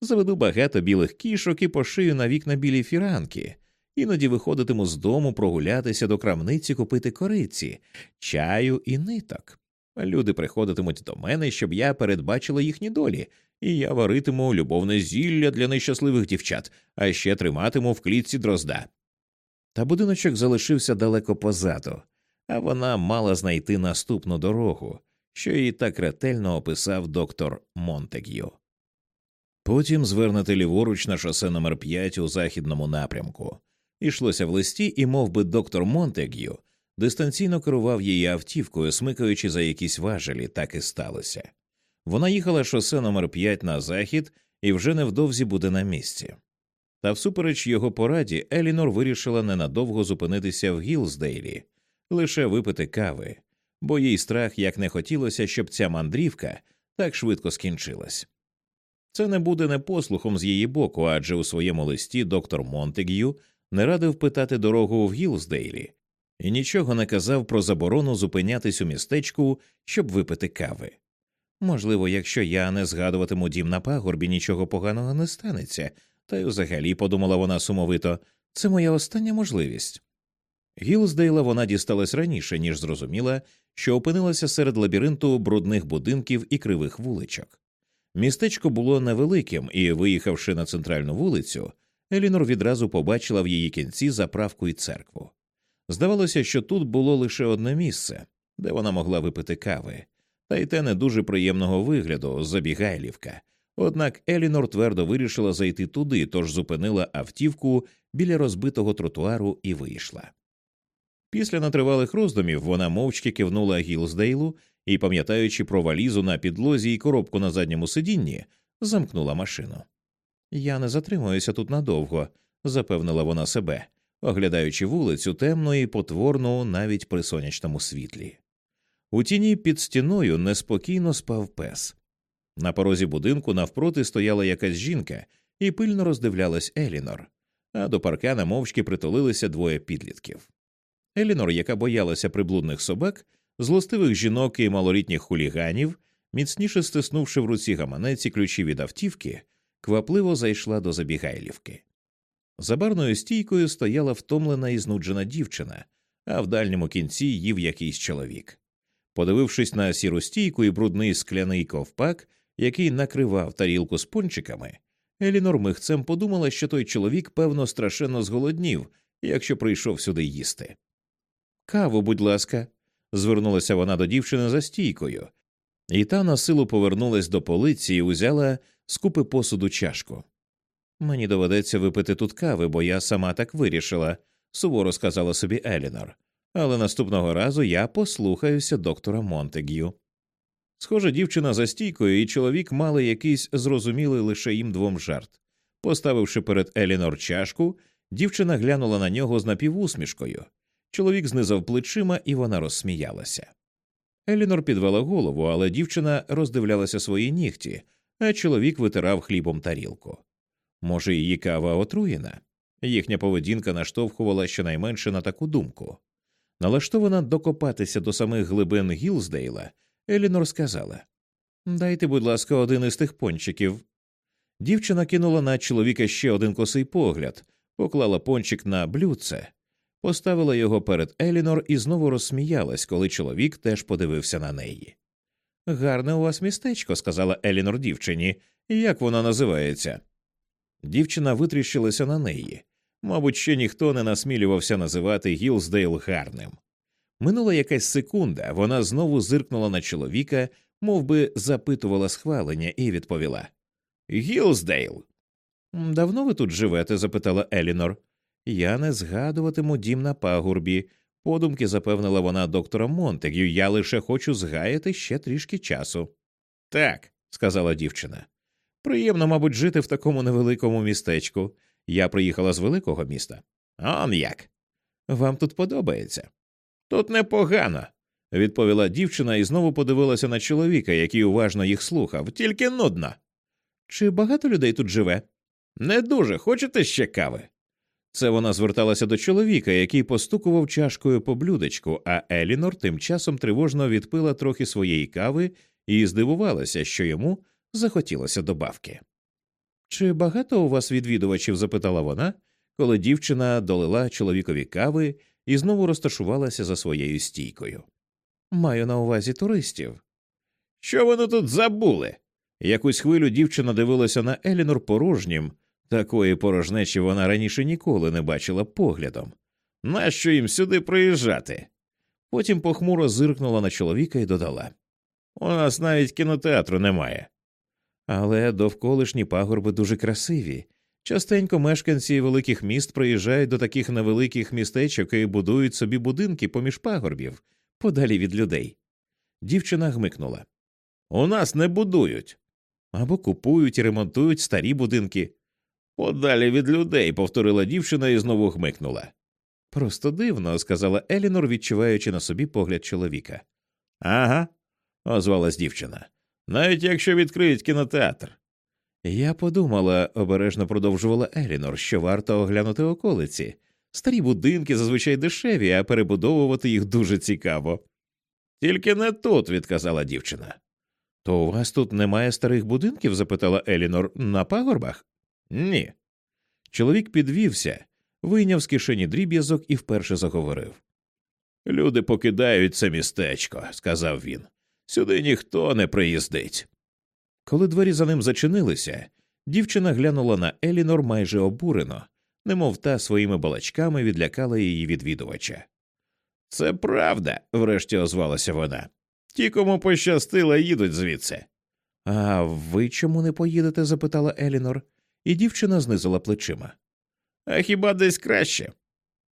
A: Заведу багато білих кішок і пошию на вікна білі фіранки, іноді виходитиму з дому прогулятися до крамниці купити кориці, чаю і ниток. Люди приходитимуть до мене, щоб я передбачила їхні долі, і я варитиму любовне зілля для нещасливих дівчат, а ще триматиму в клітці дрозда. Та будиночок залишився далеко позаду, а вона мала знайти наступну дорогу, що її так ретельно описав доктор Монтег'ю. Потім звернете ліворуч на шосе номер 5 у західному напрямку. Ішлося в листі, і мов би, доктор Монтег'ю дистанційно керував її автівкою, смикаючи за якісь важелі, так і сталося. Вона їхала шосе номер 5 на захід і вже невдовзі буде на місці. Та всупереч його пораді, Елінор вирішила ненадовго зупинитися в Гілздейлі, лише випити кави, бо їй страх як не хотілося, щоб ця мандрівка так швидко скінчилась. Це не буде непослухом з її боку, адже у своєму листі доктор Монтег'ю не радив питати дорогу в Гілздейлі і нічого не казав про заборону зупинятись у містечку, щоб випити кави. Можливо, якщо я не згадуватиму дім на пагорбі, нічого поганого не станеться, та й взагалі, подумала вона сумовито, це моя остання можливість. Гілздейла вона дісталась раніше, ніж зрозуміла, що опинилася серед лабіринту брудних будинків і кривих вуличок. Містечко було невеликим, і, виїхавши на центральну вулицю, Елінор відразу побачила в її кінці заправку і церкву. Здавалося, що тут було лише одне місце, де вона могла випити кави, та й те не дуже приємного вигляду забігайлівка. Однак Елінор твердо вирішила зайти туди, тож зупинила автівку біля розбитого тротуару і вийшла. Після натривалих роздумів вона мовчки кивнула Гілздейлу і, пам'ятаючи про валізу на підлозі і коробку на задньому сидінні, замкнула машину. Я не затримуюся тут надовго, запевнила вона себе, оглядаючи вулицю темну і потворну навіть при сонячному світлі. У тіні під стіною неспокійно спав пес. На порозі будинку навпроти стояла якась жінка і пильно роздивлялась Елінор, а до паркана мовчки притулилися двоє підлітків. Елінор, яка боялася приблудних собак, злостивих жінок і малолітніх хуліганів, міцніше стиснувши в руці гаманеці ключі від автівки, квапливо зайшла до забігайлівки. За барною стійкою стояла втомлена і знуджена дівчина, а в дальньому кінці їв якийсь чоловік. Подивившись на сіру стійку і брудний скляний ковпак, який накривав тарілку з пончиками, Елінор михцем подумала, що той чоловік, певно, страшенно зголоднів, якщо прийшов сюди їсти. Каву, будь ласка, звернулася вона до дівчини за стійкою, і та на силу повернулась до полиці і узяла з купи посуду чашку. Мені доведеться випити тут кави, бо я сама так вирішила, суворо сказала собі Елінор. Але наступного разу я послухаюся доктора Монтег'ю. Схоже, дівчина за стійкою і чоловік мали якийсь зрозумілий лише їм двом жарт. Поставивши перед Елінор чашку, дівчина глянула на нього з напівусмішкою. Чоловік знизав плечима, і вона розсміялася. Елінор підвела голову, але дівчина роздивлялася свої нігті, а чоловік витирав хлібом тарілку. Може, її кава отруєна? Їхня поведінка наштовхувала щонайменше на таку думку. Налаштована докопатися до самих глибин Гілздейла, Елінор сказала Дайте, будь ласка, один із тих пончиків. Дівчина кинула на чоловіка ще один косий погляд, поклала пончик на блюдце, поставила його перед Елінор і знову розсміялась, коли чоловік теж подивився на неї. Гарне у вас містечко, сказала Елінор дівчині. Як воно називається? Дівчина витріщилася на неї. Мабуть, ще ніхто не насмілювався називати Гілздейл гарним. Минула якась секунда, вона знову зиркнула на чоловіка, мов би запитувала схвалення, і відповіла Гілздейл. Давно ви тут живете? запитала Елінор. Я не згадуватиму дім на пагорбі. Подумки запевнила вона доктора Монтегю, я лише хочу згаяти ще трішки часу. Так, сказала дівчина. Приємно, мабуть, жити в такому невеликому містечку. Я приїхала з великого міста. Он як? Вам тут подобається? Тут непогано, відповіла дівчина і знову подивилася на чоловіка, який уважно їх слухав, тільки нудно. Чи багато людей тут живе? Не дуже. Хочете ще кави? Це вона зверталася до чоловіка, який постукував чашкою по блюдечку, а Елінор тим часом тривожно відпила трохи своєї кави і здивувалася, що йому захотілося добавки. Чи багато у вас відвідувачів? запитала вона, коли дівчина долила чоловікові кави і знову розташувалася за своєю стійкою. Маю на увазі туристів. Що вони тут забули? Якусь хвилю дівчина дивилася на Елінор порожнім, такої порожнечі вона раніше ніколи не бачила поглядом. Нащо їм сюди приїжджати? Потім похмуро зиркнула на чоловіка і додала У нас навіть кінотеатру немає. Але довколишні пагорби дуже красиві. Частенько мешканці великих міст приїжджають до таких невеликих містечок і будують собі будинки поміж пагорбів, подалі від людей. Дівчина гмикнула. У нас не будують. Або купують і ремонтують старі будинки. Подалі від людей, повторила дівчина і знову гмикнула. Просто дивно, сказала Елінор, відчуваючи на собі погляд чоловіка. Ага, озвалась дівчина. Навіть якщо відкриють кінотеатр. Я подумала, обережно продовжувала Елінор, що варто оглянути околиці. Старі будинки зазвичай дешеві, а перебудовувати їх дуже цікаво. Тільки не тут, відказала дівчина. То у вас тут немає старих будинків? запитала Елінор, на пагорбах? Ні. Чоловік підвівся, вийняв з кишені дріб'язок і вперше заговорив. Люди покидають це містечко, сказав він. Сюди ніхто не приїздить. Коли двері за ним зачинилися, дівчина глянула на Елінор майже обурено, немов та своїми балачками відлякала її відвідувача. Це правда, врешті озвалася вона. Ті, кому пощастило, їдуть звідси. А ви чому не поїдете? запитала Елінор, і дівчина знизила плечима. А хіба десь краще?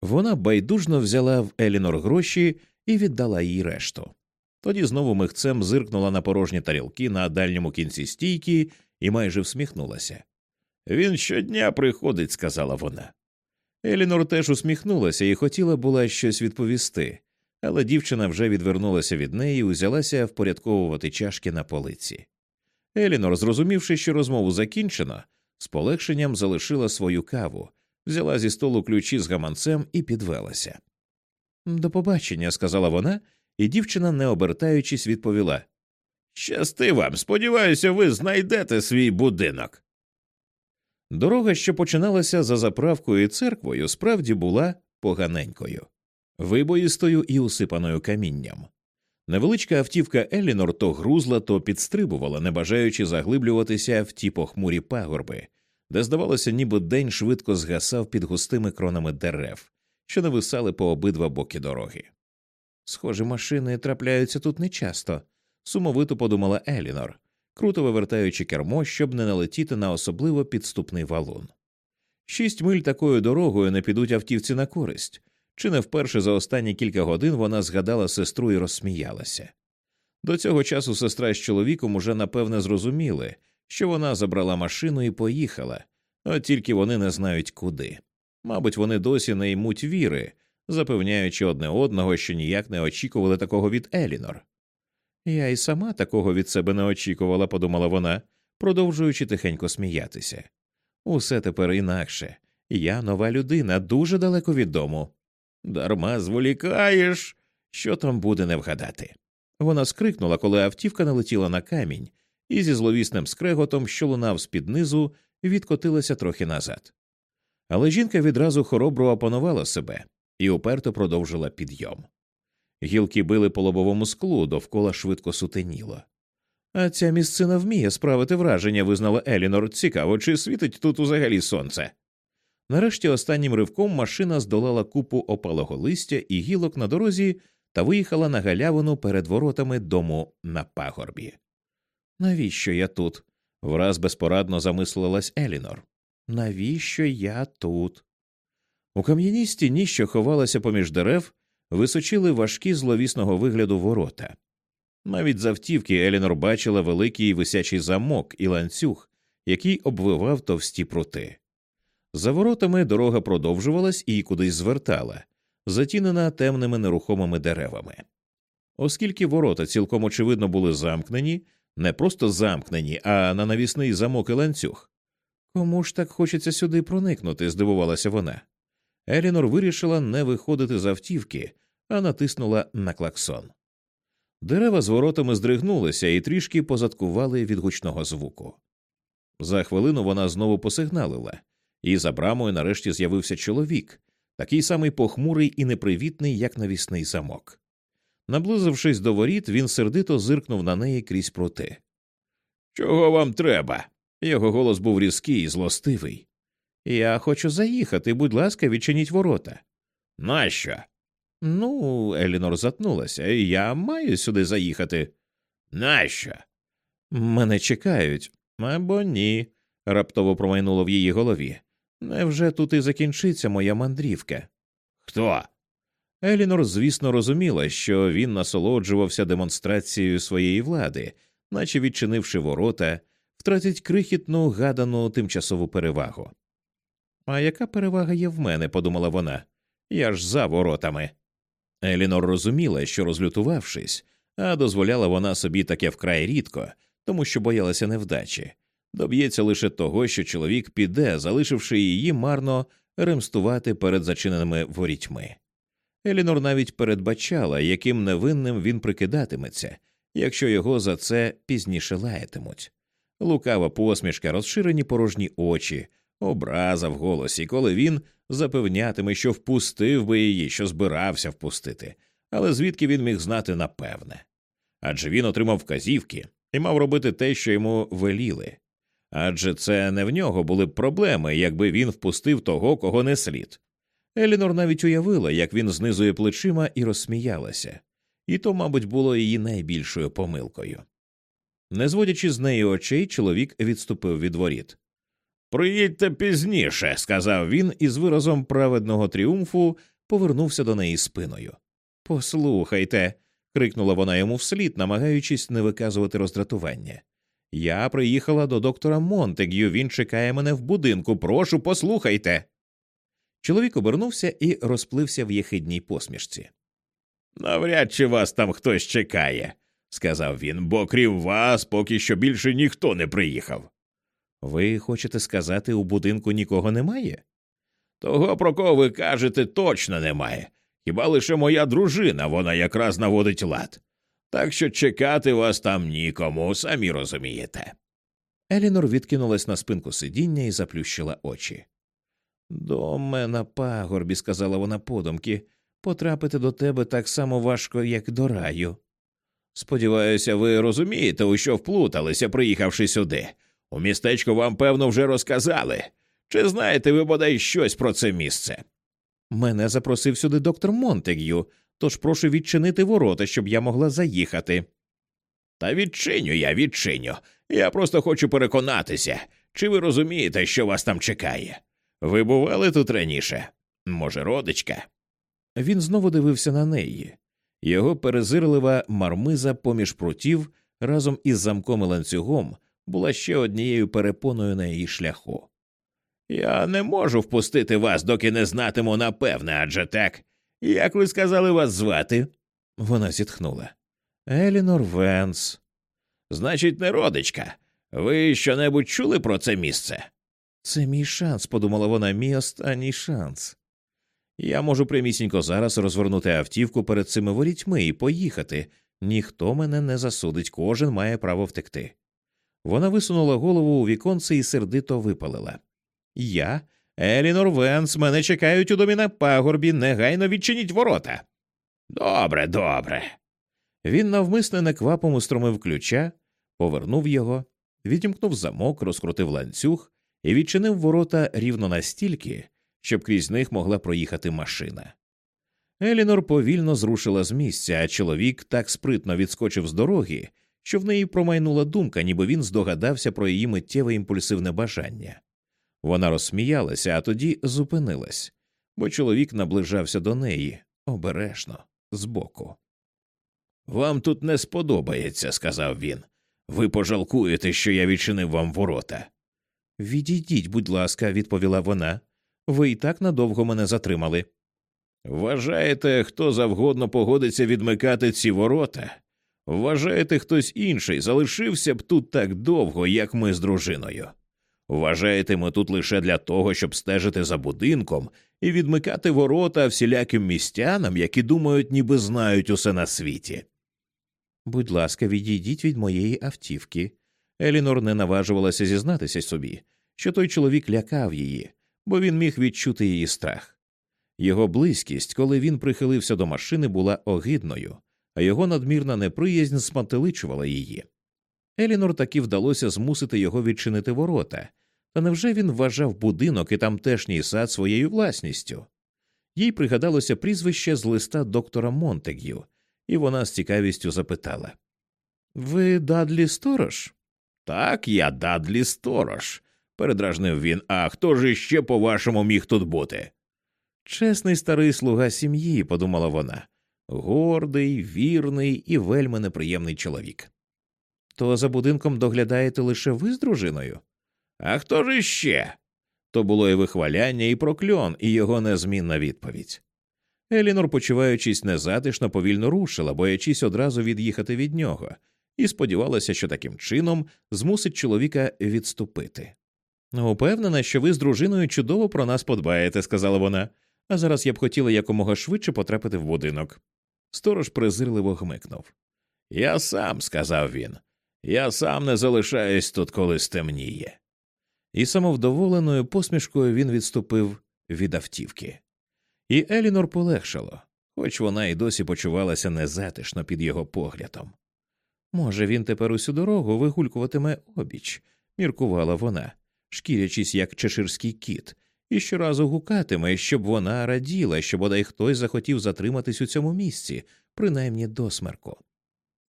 A: Вона байдужно взяла в Елінор гроші і віддала їй решту. Тоді знову михцем зиркнула на порожні тарілки на дальньому кінці стійки і майже всміхнулася. Він щодня приходить, сказала вона. Елінор теж усміхнулася і хотіла була щось відповісти, але дівчина вже відвернулася від неї і узялася впорядковувати чашки на полиці. Елінор, зрозумівши, що розмову закінчено, з полегшенням залишила свою каву, взяла зі столу ключі з гаманцем і підвелася. До побачення, сказала вона, і дівчина, не обертаючись, відповіла Щасти вам, сподіваюся, ви знайдете свій будинок. Дорога, що починалася за заправкою і церквою, справді була поганенькою, вибоїстою і усипаною камінням. Невеличка автівка Елінор то грузла, то підстрибувала, не бажаючи заглиблюватися в ті похмурі пагорби, де, здавалося, ніби день швидко згасав під густими кронами дерев, що нависали по обидва боки дороги. Схоже, машини трапляються тут нечасто, сумовито подумала Елінор, круто вивертаючи кермо, щоб не налетіти на особливо підступний валун. Шість миль такою дорогою не підуть автівці на користь, чи не вперше за останні кілька годин вона згадала сестру і розсміялася. До цього часу сестра з чоловіком уже напевне зрозуміли, що вона забрала машину і поїхала, от тільки вони не знають куди. Мабуть, вони досі не ймуть віри, запевняючи одне одного, що ніяк не очікували такого від Елінор. Я й сама такого від себе не очікувала, подумала вона, продовжуючи тихенько сміятися. Усе тепер інакше. Я нова людина, дуже далеко від дому. Дарма зволікаєш, що там буде не вгадати. Вона скрикнула, коли автівка налетіла на камінь, і зі зловісним скреготом, що лунав з під низу, відкотилася трохи назад. Але жінка відразу хоробро опанувала себе і уперто продовжила підйом. Гілки били по лобовому склу, довкола швидко сутеніло. А ця місцина вміє справити враження, визнала Елінор. Цікаво, чи світить тут узагалі сонце. Нарешті останнім ривком машина здолала купу опалого листя і гілок на дорозі та виїхала на галявину перед воротами дому на пагорбі. Навіщо я тут? враз безпорадно замислилась Елінор. Навіщо я тут? У кам'яній стіні, що ховалася поміж дерев, височили важкі зловісного вигляду ворота. Навіть з автівки Елінор бачила великий висячий замок і ланцюг, який обвивав товсті прути. За воротами дорога продовжувалась і кудись звертала, затінена темними нерухомими деревами. Оскільки ворота цілком очевидно були замкнені, не просто замкнені, а на навісний замок і ланцюг. Кому ж так хочеться сюди проникнути? здивувалася вона. Елінор вирішила не виходити з автівки, а натиснула на клаксон. Дерева з воротами здригнулися і трішки позадкували від гучного звуку. За хвилину вона знову посигналила, і за брамою нарешті з'явився чоловік, такий самий похмурий і непривітний, як навісний замок. Наблизившись до воріт, він сердито зиркнув на неї крізь проти. Чого вам треба? Його голос був різкий і злостивий. Я хочу заїхати, будь ласка, відчиніть ворота. Нащо? Ну, Елінор затнулася. Я маю сюди заїхати. Нащо? Мене чекають. Або ні, раптово промайнуло в її голові. Невже тут і закінчиться моя мандрівка? Хто? Елінор, звісно, розуміла, що він насолоджувався демонстрацією своєї влади, наче відчинивши ворота, втратить крихітну гадану тимчасову перевагу. А яка перевага є в мене? подумала вона. Я ж за воротами. Елінор розуміла, що розлютувавшись, а дозволяла вона собі таке вкрай рідко, тому що боялася невдачі, доб'ється лише того, що чоловік піде, залишивши її марно ремстувати перед зачиненими ворітьми. Елінор навіть передбачала, яким невинним він прикидатиметься, якщо його за це пізніше лаятимуть. Лукава посмішка, розширені порожні очі, образа в голосі, коли він запевнятиме, що впустив би її, що збирався впустити, але звідки він міг знати напевне? Адже він отримав вказівки і мав робити те, що йому веліли. Адже це не в нього були б проблеми, якби він впустив того, кого не слід. Елінор навіть уявила, як він знизує плечима і розсміялася, і то, мабуть, було її найбільшою помилкою. Не зводячи з неї очей, чоловік відступив від воріт. Приїдьте пізніше, сказав він і з виразом праведного тріумфу повернувся до неї спиною. Послухайте, крикнула вона йому вслід, намагаючись не виказувати роздратування. Я приїхала до доктора Монтегю, він чекає мене в будинку. Прошу, послухайте. Чоловік обернувся і розплився в єхидній посмішці. Навряд чи вас там хтось чекає, сказав він, бо крім вас, поки що більше ніхто не приїхав. Ви хочете сказати, у будинку нікого немає? Того, про кого ви кажете, точно немає. Хіба лише моя дружина, вона якраз наводить лад. Так що чекати вас там нікому, самі розумієте. Елінор відкинулась на спинку сидіння і заплющила очі. До мене пагорбі, сказала вона подумки, потрапити до тебе так само важко, як до раю. Сподіваюся, ви розумієте, у що вплуталися, приїхавши сюди. У містечку вам, певно, вже розказали. Чи знаєте ви бодай щось про це місце? Мене запросив сюди доктор Монтег'ю, тож прошу відчинити ворота, щоб я могла заїхати. Та відчиню я, відчиню. Я просто хочу переконатися, чи ви розумієте, що вас там чекає. Ви бували тут раніше? Може, родичка? Він знову дивився на неї. Його перезирлива мармиза поміж прутів разом із замком і ланцюгом була ще однією перепоною на її шляху. Я не можу впустити вас, доки не знатиму напевне, адже так. Як ви сказали вас звати? Вона зітхнула. Елінор Венс. Значить, не родичка. Ви щонебудь чули про це місце? Це мій шанс, подумала вона, мій останній шанс. Я можу прямісінько зараз розвернути автівку перед цими ворітьми і поїхати. Ніхто мене не засудить, кожен має право втекти. Вона висунула голову у віконце і сердито випалила. Я, Елінор Венс, мене чекають у домі на пагорбі, негайно відчиніть ворота. Добре, добре. Він навмисне неквапом устромив ключа, повернув його, відімкнув замок, розкрутив ланцюг і відчинив ворота рівно настільки, щоб крізь них могла проїхати машина. Елінор повільно зрушила з місця, а чоловік так спритно відскочив з дороги, що в неї промайнула думка, ніби він здогадався про її миттєве імпульсивне бажання. Вона розсміялася, а тоді зупинилась, бо чоловік наближався до неї обережно, збоку. Вам тут не сподобається, сказав він. Ви пожалкуєте, що я відчинив вам ворота. Відійдіть, будь ласка, відповіла вона. Ви і так надовго мене затримали. Вважаєте, хто завгодно погодиться відмикати ці ворота? Вважаєте, хтось інший залишився б тут так довго, як ми з дружиною? Вважаєте, ми тут лише для того, щоб стежити за будинком і відмикати ворота всіляким містянам, які думають, ніби знають усе на світі. Будь ласка, відійдіть від моєї автівки. Елінор не наважувалася зізнатися собі, що той чоловік лякав її, бо він міг відчути її страх. Його близькість, коли він прихилився до машини, була огидною, а його надмірна неприязнь смантеличувала її. Елінор таки вдалося змусити його відчинити ворота, та невже він вважав будинок і тамтешній сад своєю власністю? Їй пригадалося прізвище з листа доктора Монтег'ю, і вона з цікавістю запитала Ви Дадлі Сторож? Так, я Дадлі Сторож, передражнив він. А хто ж іще, по вашому, міг тут бути? Чесний старий слуга сім'ї, подумала вона, гордий, вірний і вельми неприємний чоловік. То за будинком доглядаєте лише ви з дружиною? А хто ж іще? То було і вихваляння, і прокльон, і його незмінна відповідь. Елінор, почуваючись незатишно, повільно рушила, боячись одразу від'їхати від нього, і сподівалася, що таким чином змусить чоловіка відступити. Упевнена, що ви з дружиною чудово про нас подбаєте, сказала вона, а зараз я б хотіла якомога швидше потрапити в будинок. Сторож презирливо гмикнув. Я сам, сказав він, я сам не залишаюсь тут, коли стемніє. І самовдоволеною посмішкою він відступив від автівки. І Елінор полегшало, хоч вона й досі почувалася незатишно під його поглядом. Може, він тепер усю дорогу вигулькуватиме обіч, міркувала вона, шкірячись, як чеширський кіт, і щоразу гукатиме, щоб вона раділа, що бодай хтось захотів затриматись у цьому місці, принаймні до смерку.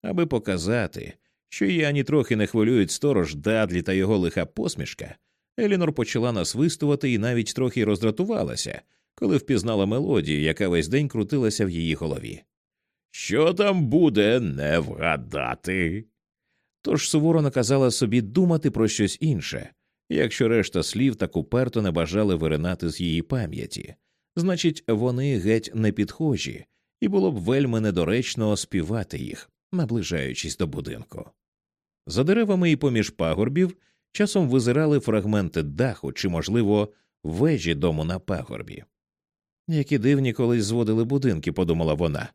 A: Аби показати, що її ані трохи не хвилюють сторож Дадлі та його лиха посмішка, Елінор почала насвистувати і навіть трохи роздратувалася, коли впізнала мелодію, яка весь день крутилася в її голові. Що там буде, не вгадати. Тож суворо наказала собі думати про щось інше, якщо решта слів так уперто не бажали виринати з її пам'яті, значить, вони геть не підхожі, і було б вельми недоречно співати їх, наближаючись до будинку. За деревами і поміж пагорбів часом визирали фрагменти даху чи, можливо, вежі дому на пагорбі. Які дивні колись зводили будинки, подумала вона,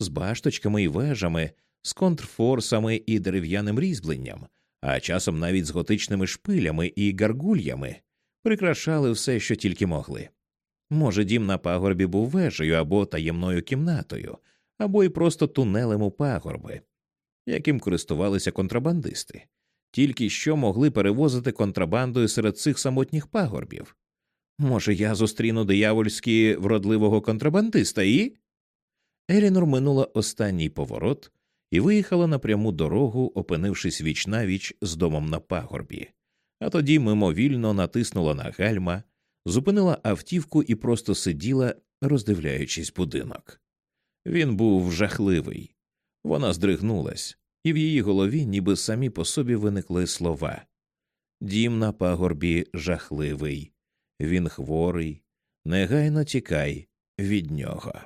A: з башточками і вежами, з контрфорсами і дерев'яним різьбленням, а часом навіть з готичними шпилями і гаргульями, прикрашали все, що тільки могли. Може, дім на пагорбі був вежею або таємною кімнатою, або й просто тунелем у пагорби, яким користувалися контрабандисти, тільки що могли перевозити контрабандою серед цих самотніх пагорбів. Може, я зустріну диявольськи вродливого контрабандиста і. Елінор минула останній поворот і виїхала на пряму дорогу, опинившись віч навіч з домом на пагорбі, а тоді мимовільно натиснула на гальма, зупинила автівку і просто сиділа, роздивляючись будинок. Він був жахливий. Вона здригнулась, і в її голові, ніби самі по собі виникли слова. Дім на пагорбі жахливий, він хворий, негайно тікай від нього.